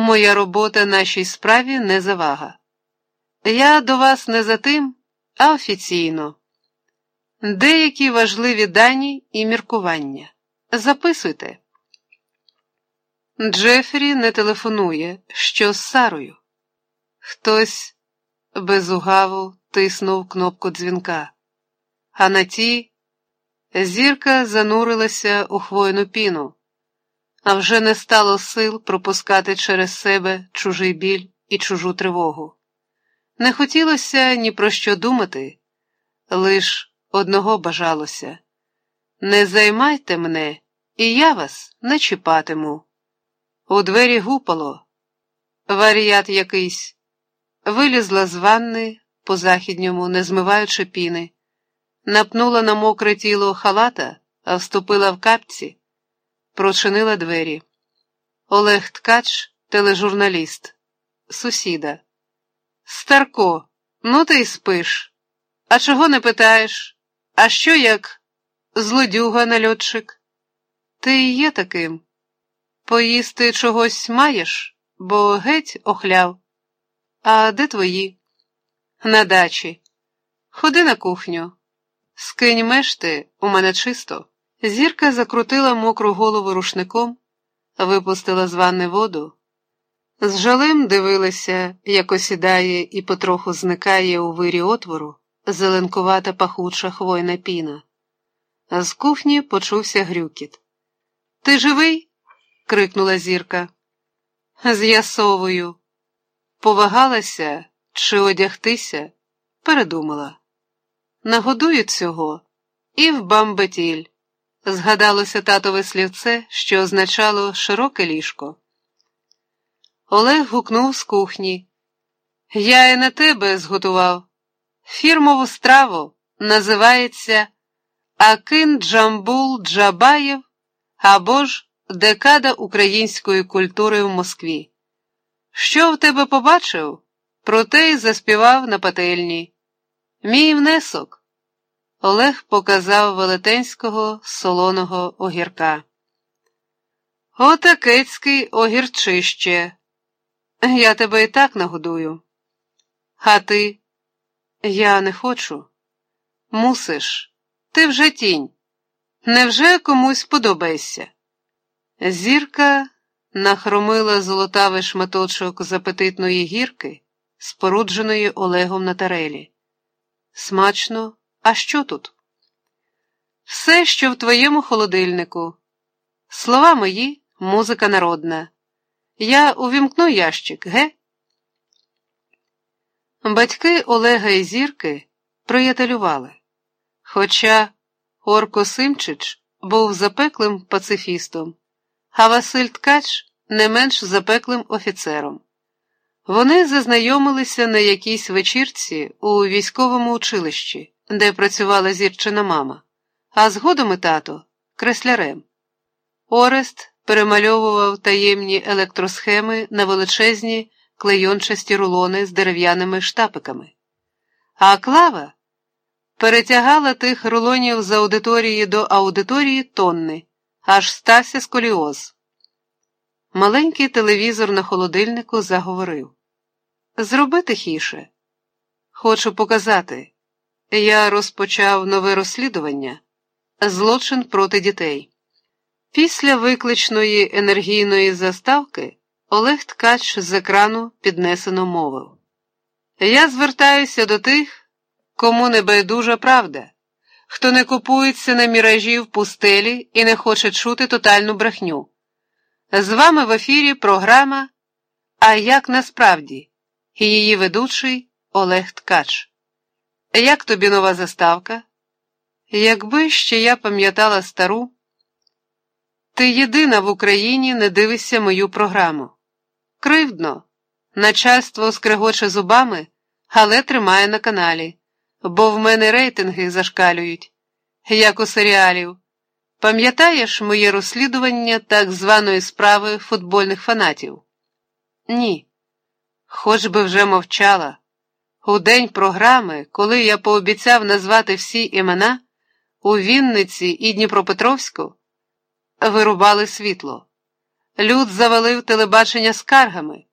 моя робота нашій справі не завага. Я до вас не за тим, а офіційно. Деякі важливі дані і міркування. Записуйте. Джефрі не телефонує, що з Сарою. Хтось безугаву тиснув кнопку дзвінка, а на ті зірка занурилася у хвойну піну, а вже не стало сил пропускати через себе чужий біль і чужу тривогу. Не хотілося ні про що думати, лиш одного бажалося. Не займайте мене, і я вас не чіпатиму. У двері гупало, варіат якийсь, вилізла з ванни по західньому, не змиваючи піни, напнула на мокре тіло халата, а вступила в капці, прочинила двері. Олег Ткач, тележурналіст, сусіда. Старко, ну ти й спиш. А чого не питаєш? А що як злодюга нальотчик? Ти і є таким. Поїсти чогось маєш, бо геть охляв. А де твої? На дачі. Ходи на кухню. Скинь мешти, у мене чисто. Зірка закрутила мокру голову рушником, випустила з ванни воду. З жалем дивилася, як осідає і потроху зникає у вирі отвору зеленкувата пахуча хвойна піна. З кухні почувся грюкіт. Ти живий? крикнула зірка. З'ясовую. Повагалася чи одягтися, передумала. Нагодую цього і в бамбетіль. Згадалося татове слівце, що означало широке ліжко. Олег гукнув з кухні. Я і на тебе зготував. Фірмову страву називається Акин Джамбул Джабаєв або ж Декада української культури в Москві. Що в тебе побачив, про те й заспівав на пательні. Мій внесок. Олег показав велетенського солоного огірка. Отакецький огірчище. Я тебе і так нагодую. А ти? Я не хочу. Мусиш, ти вже тінь. Невже комусь подобаєшся? Зірка нахромила золотавий шматочок з апетитної гірки, спорудженої Олегом на тарелі. Смачно, а що тут? Все, що в твоєму холодильнику. Слова мої, музика народна. Я увімкну ящик, ге? Батьки Олега і Зірки приятелювали. Хоча Орко Симчич був запеклим пацифістом, а Василь Ткач не менш запеклим офіцером. Вони зазнайомилися на якійсь вечірці у військовому училищі, де працювала зірчина мама, а згодом і тато креслярем. Орест перемальовував таємні електросхеми на величезні клейончасті рулони з дерев'яними штапиками. А клава перетягала тих рулонів з аудиторії до аудиторії тонни, аж стався сколіоз. Маленький телевізор на холодильнику заговорив Зроби тихіше. Хочу показати. Я розпочав нове розслідування злочин проти дітей. Після викличної енергійної заставки Олег Ткач з екрану піднесено мовив Я звертаюся до тих, кому не байдужа правда, хто не купується на міражі в пустелі і не хоче чути тотальну брехню. З вами в ефірі програма А як насправді її ведучий Олег Ткач. Як тобі нова заставка? Якби ще я пам'ятала стару, ти єдина в Україні не дивишся мою програму. Кривдно, начальство скрегоче зубами, але тримає на каналі, бо в мене рейтинги зашкалюють, як у серіалів. Пам'ятаєш моє розслідування так званої справи футбольних фанатів? Ні. Хоч би вже мовчала. У день програми, коли я пообіцяв назвати всі імена, у Вінниці і Дніпропетровську вирубали світло. Люд завалив телебачення скаргами.